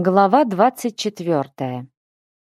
Глава 24.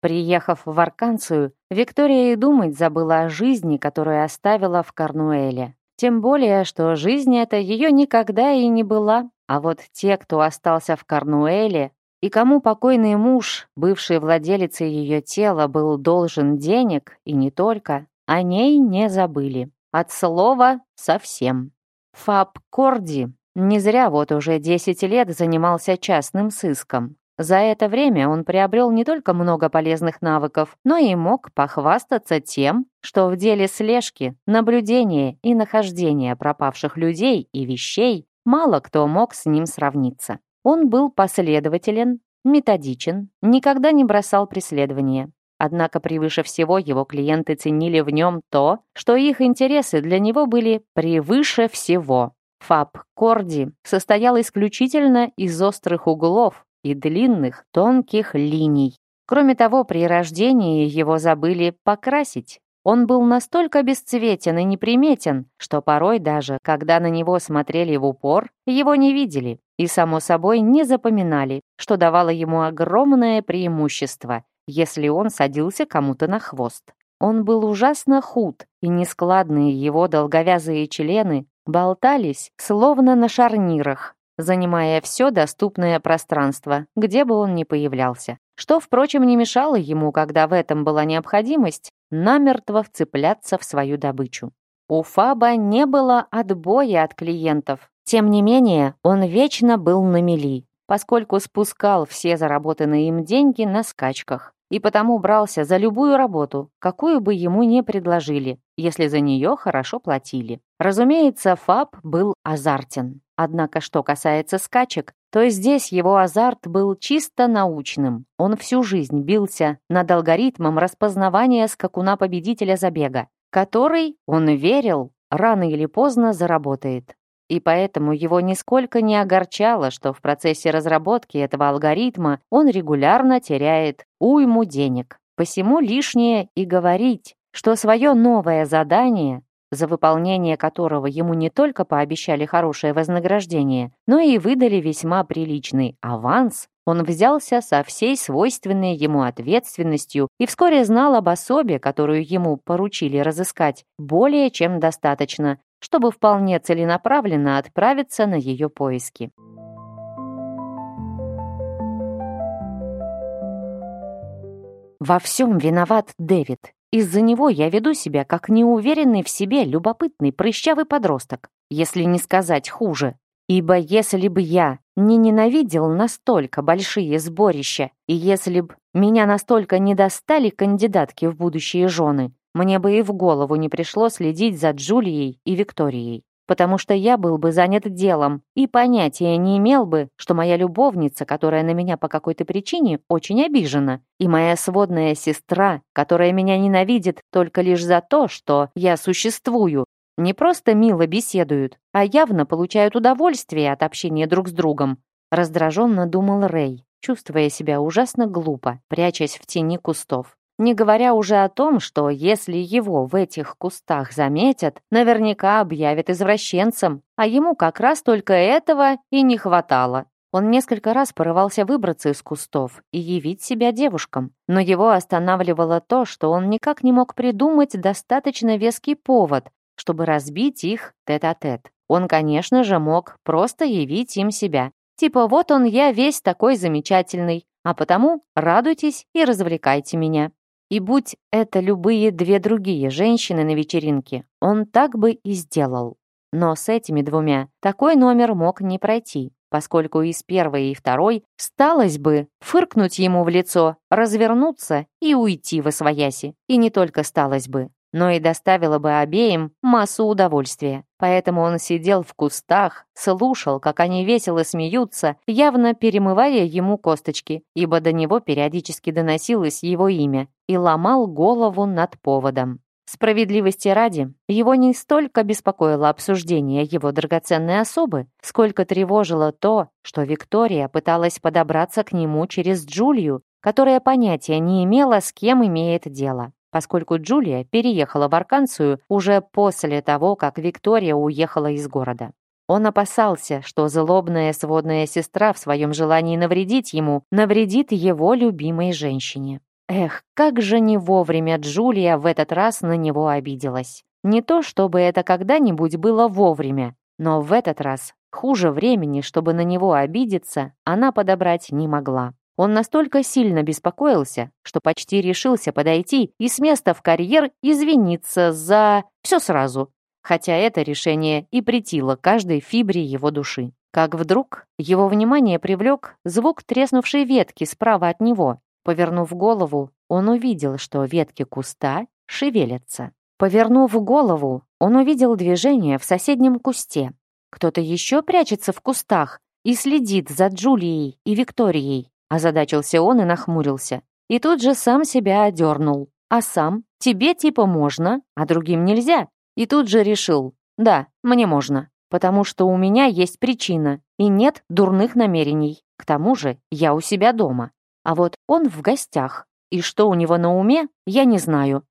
Приехав в Арканцию, Виктория и думать забыла о жизни, которую оставила в Корнуэле. Тем более, что жизнь эта ее никогда и не была. А вот те, кто остался в Корнуэле, и кому покойный муж, бывший владелец ее тела, был должен денег, и не только, о ней не забыли. От слова совсем. Фаб Корди не зря вот уже 10 лет занимался частным сыском. За это время он приобрел не только много полезных навыков, но и мог похвастаться тем, что в деле слежки, наблюдения и нахождения пропавших людей и вещей мало кто мог с ним сравниться. Он был последователен, методичен, никогда не бросал преследования. Однако превыше всего его клиенты ценили в нем то, что их интересы для него были превыше всего. Фаб Корди состоял исключительно из острых углов, и длинных тонких линий. Кроме того, при рождении его забыли покрасить. Он был настолько бесцветен и неприметен, что порой даже, когда на него смотрели в упор, его не видели и, само собой, не запоминали, что давало ему огромное преимущество, если он садился кому-то на хвост. Он был ужасно худ, и нескладные его долговязые члены болтались, словно на шарнирах, занимая все доступное пространство, где бы он ни появлялся. Что, впрочем, не мешало ему, когда в этом была необходимость, намертво вцепляться в свою добычу. У Фаба не было отбоя от клиентов. Тем не менее, он вечно был на мели, поскольку спускал все заработанные им деньги на скачках и потому брался за любую работу, какую бы ему не предложили, если за нее хорошо платили. Разумеется, Фаб был азартен. Однако, что касается скачек, то здесь его азарт был чисто научным. Он всю жизнь бился над алгоритмом распознавания скакуна-победителя забега, который, он верил, рано или поздно заработает и поэтому его нисколько не огорчало, что в процессе разработки этого алгоритма он регулярно теряет уйму денег. Посему лишнее и говорить, что свое новое задание, за выполнение которого ему не только пообещали хорошее вознаграждение, но и выдали весьма приличный аванс, он взялся со всей свойственной ему ответственностью и вскоре знал об особе, которую ему поручили разыскать, более чем достаточно, чтобы вполне целенаправленно отправиться на ее поиски. Во всем виноват Дэвид. Из-за него я веду себя как неуверенный в себе любопытный прыщавый подросток, если не сказать хуже. Ибо если бы я не ненавидел настолько большие сборища, и если бы меня настолько не достали кандидатки в будущие жены, мне бы и в голову не пришло следить за Джулией и Викторией, потому что я был бы занят делом и понятия не имел бы, что моя любовница, которая на меня по какой-то причине очень обижена, и моя сводная сестра, которая меня ненавидит только лишь за то, что я существую, не просто мило беседуют, а явно получают удовольствие от общения друг с другом. Раздраженно думал Рэй, чувствуя себя ужасно глупо, прячась в тени кустов. Не говоря уже о том, что если его в этих кустах заметят, наверняка объявят извращенцем, а ему как раз только этого и не хватало. Он несколько раз порывался выбраться из кустов и явить себя девушкам, но его останавливало то, что он никак не мог придумать достаточно веский повод, чтобы разбить их тет-а-тет. -тет. Он, конечно же, мог просто явить им себя. Типа «вот он я весь такой замечательный, а потому радуйтесь и развлекайте меня». И будь это любые две другие женщины на вечеринке, он так бы и сделал. Но с этими двумя такой номер мог не пройти, поскольку из первой и второй сталось бы фыркнуть ему в лицо, развернуться и уйти в освояси. И не только сталось бы, но и доставило бы обеим массу удовольствия. Поэтому он сидел в кустах, слушал, как они весело смеются, явно перемывая ему косточки, ибо до него периодически доносилось его имя, и ломал голову над поводом. Справедливости ради, его не столько беспокоило обсуждение его драгоценной особы, сколько тревожило то, что Виктория пыталась подобраться к нему через Джулию, которая понятия не имела, с кем имеет дело поскольку Джулия переехала в Арканцию уже после того, как Виктория уехала из города. Он опасался, что злобная сводная сестра в своем желании навредить ему навредит его любимой женщине. Эх, как же не вовремя Джулия в этот раз на него обиделась. Не то, чтобы это когда-нибудь было вовремя, но в этот раз хуже времени, чтобы на него обидеться, она подобрать не могла. Он настолько сильно беспокоился, что почти решился подойти и с места в карьер извиниться за все сразу, хотя это решение и притило каждой фибре его души. Как вдруг его внимание привлек звук треснувшей ветки справа от него. Повернув голову, он увидел, что ветки куста шевелятся. Повернув голову, он увидел движение в соседнем кусте. Кто-то еще прячется в кустах и следит за Джулией и Викторией. Озадачился он и нахмурился. И тут же сам себя одернул. А сам? Тебе типа можно, а другим нельзя. И тут же решил. Да, мне можно. Потому что у меня есть причина. И нет дурных намерений. К тому же я у себя дома. А вот он в гостях. И что у него на уме, я не знаю.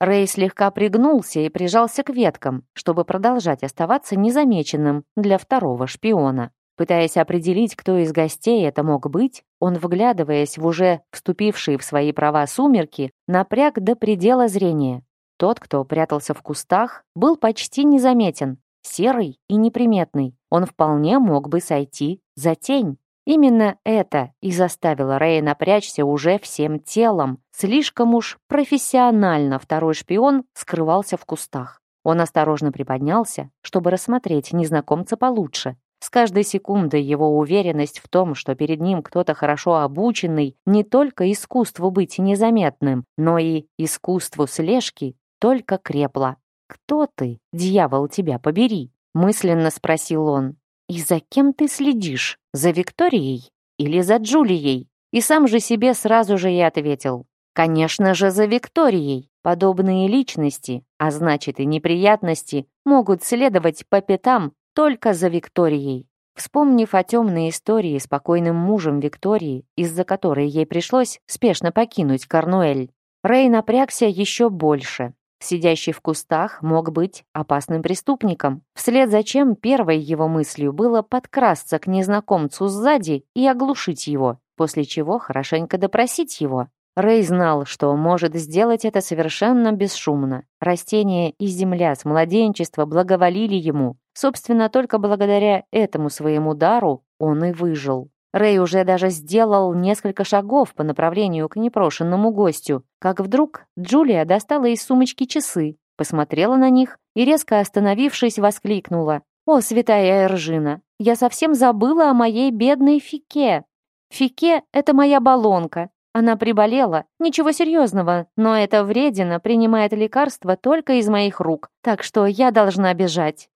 Рэй слегка пригнулся и прижался к веткам, чтобы продолжать оставаться незамеченным для второго шпиона. Пытаясь определить, кто из гостей это мог быть, он, вглядываясь в уже вступившие в свои права сумерки, напряг до предела зрения. Тот, кто прятался в кустах, был почти незаметен, серый и неприметный. Он вполне мог бы сойти за тень. Именно это и заставило Рэя напрячься уже всем телом. Слишком уж профессионально второй шпион скрывался в кустах. Он осторожно приподнялся, чтобы рассмотреть незнакомца получше, с каждой секундой его уверенность в том, что перед ним кто-то хорошо обученный, не только искусству быть незаметным, но и искусству слежки, только крепла. «Кто ты, дьявол, тебя побери?» — мысленно спросил он. «И за кем ты следишь? За Викторией или за Джулией?» И сам же себе сразу же и ответил. «Конечно же, за Викторией. Подобные личности, а значит и неприятности, могут следовать по пятам только за Викторией. Вспомнив о темной истории с покойным мужем Виктории, из-за которой ей пришлось спешно покинуть Корнуэль, Рэй напрягся еще больше. Сидящий в кустах мог быть опасным преступником, вслед за чем первой его мыслью было подкрасться к незнакомцу сзади и оглушить его, после чего хорошенько допросить его. Рэй знал, что может сделать это совершенно бесшумно. Растения и земля с младенчества благоволили ему. Собственно, только благодаря этому своему дару он и выжил. Рэй уже даже сделал несколько шагов по направлению к непрошенному гостю, как вдруг Джулия достала из сумочки часы, посмотрела на них и, резко остановившись, воскликнула. «О, святая Эржина, я совсем забыла о моей бедной фике! Фике — это моя баллонка, она приболела. Ничего серьезного, но это вредина принимает лекарства только из моих рук, так что я должна бежать».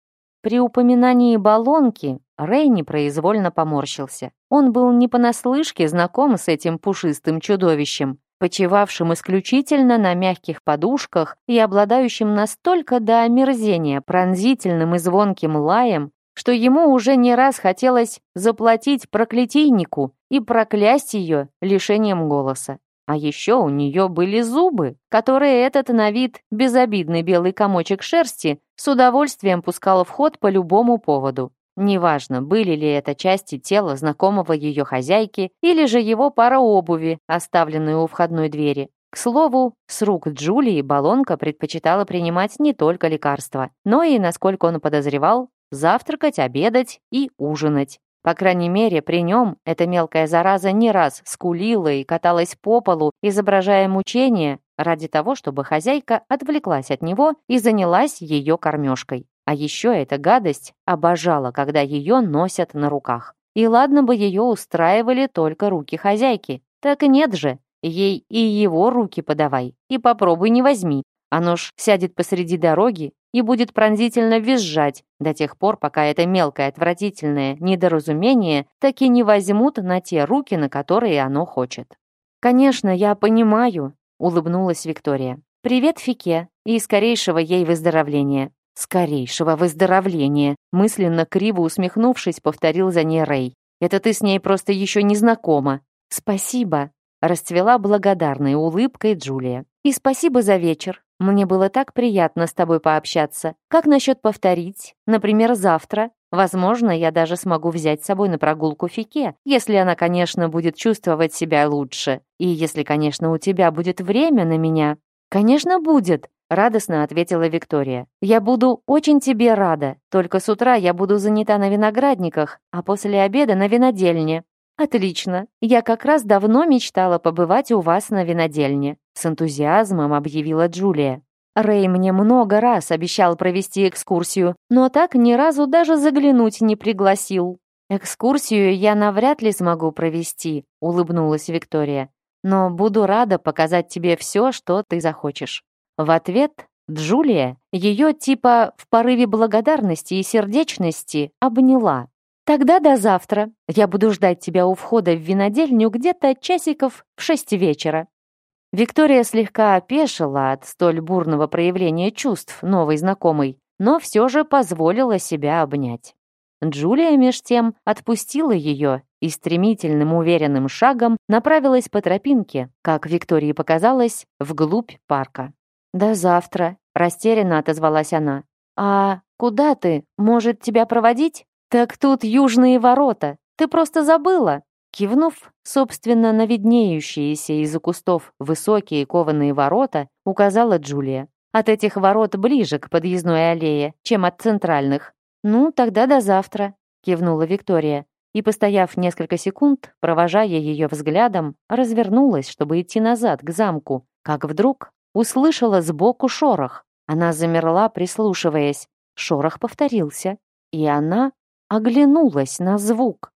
При упоминании баллонки Рэй непроизвольно поморщился. Он был не понаслышке знаком с этим пушистым чудовищем, почивавшим исключительно на мягких подушках и обладающим настолько до омерзения пронзительным и звонким лаем, что ему уже не раз хотелось заплатить проклятийнику и проклясть ее лишением голоса. А еще у нее были зубы, которые этот на вид безобидный белый комочек шерсти с удовольствием пускал в ход по любому поводу. Неважно, были ли это части тела знакомого ее хозяйки или же его пара обуви, оставленные у входной двери. К слову, с рук Джулии Балонка предпочитала принимать не только лекарства, но и, насколько он подозревал, завтракать, обедать и ужинать. По крайней мере, при нем эта мелкая зараза не раз скулила и каталась по полу, изображая мучение ради того, чтобы хозяйка отвлеклась от него и занялась ее кормежкой. А еще эта гадость обожала, когда ее носят на руках. И ладно бы ее устраивали только руки хозяйки. Так и нет же, ей и его руки подавай, и попробуй не возьми. Оно Ануш сядет посреди дороги и будет пронзительно визжать до тех пор, пока это мелкое отвратительное недоразумение таки не возьмут на те руки, на которые оно хочет. «Конечно, я понимаю», — улыбнулась Виктория. «Привет, Фике, и скорейшего ей выздоровления». «Скорейшего выздоровления», — мысленно криво усмехнувшись, повторил за ней Рэй. «Это ты с ней просто еще не знакома». «Спасибо», — расцвела благодарной улыбкой Джулия. «И спасибо за вечер. Мне было так приятно с тобой пообщаться. Как насчет повторить? Например, завтра? Возможно, я даже смогу взять с собой на прогулку Фике, если она, конечно, будет чувствовать себя лучше. И если, конечно, у тебя будет время на меня. Конечно, будет, радостно ответила Виктория. Я буду очень тебе рада. Только с утра я буду занята на виноградниках, а после обеда на винодельне. Отлично. Я как раз давно мечтала побывать у вас на винодельне. С энтузиазмом объявила Джулия. Рэй мне много раз обещал провести экскурсию, но так ни разу даже заглянуть не пригласил. «Экскурсию я навряд ли смогу провести», — улыбнулась Виктория. «Но буду рада показать тебе все, что ты захочешь». В ответ Джулия ее типа в порыве благодарности и сердечности обняла. «Тогда до завтра. Я буду ждать тебя у входа в винодельню где-то часиков в шесть вечера». Виктория слегка опешила от столь бурного проявления чувств новой знакомой, но все же позволила себя обнять. Джулия, меж тем, отпустила ее и стремительным уверенным шагом направилась по тропинке, как Виктории показалось, вглубь парка. «До завтра», — растерянно отозвалась она. «А куда ты? Может, тебя проводить?» «Так тут южные ворота. Ты просто забыла!» Кивнув, собственно, на виднеющиеся из-за кустов высокие кованые ворота, указала Джулия. «От этих ворот ближе к подъездной аллее, чем от центральных». «Ну, тогда до завтра», — кивнула Виктория. И, постояв несколько секунд, провожая ее взглядом, развернулась, чтобы идти назад, к замку, как вдруг услышала сбоку шорох. Она замерла, прислушиваясь. Шорох повторился, и она оглянулась на звук.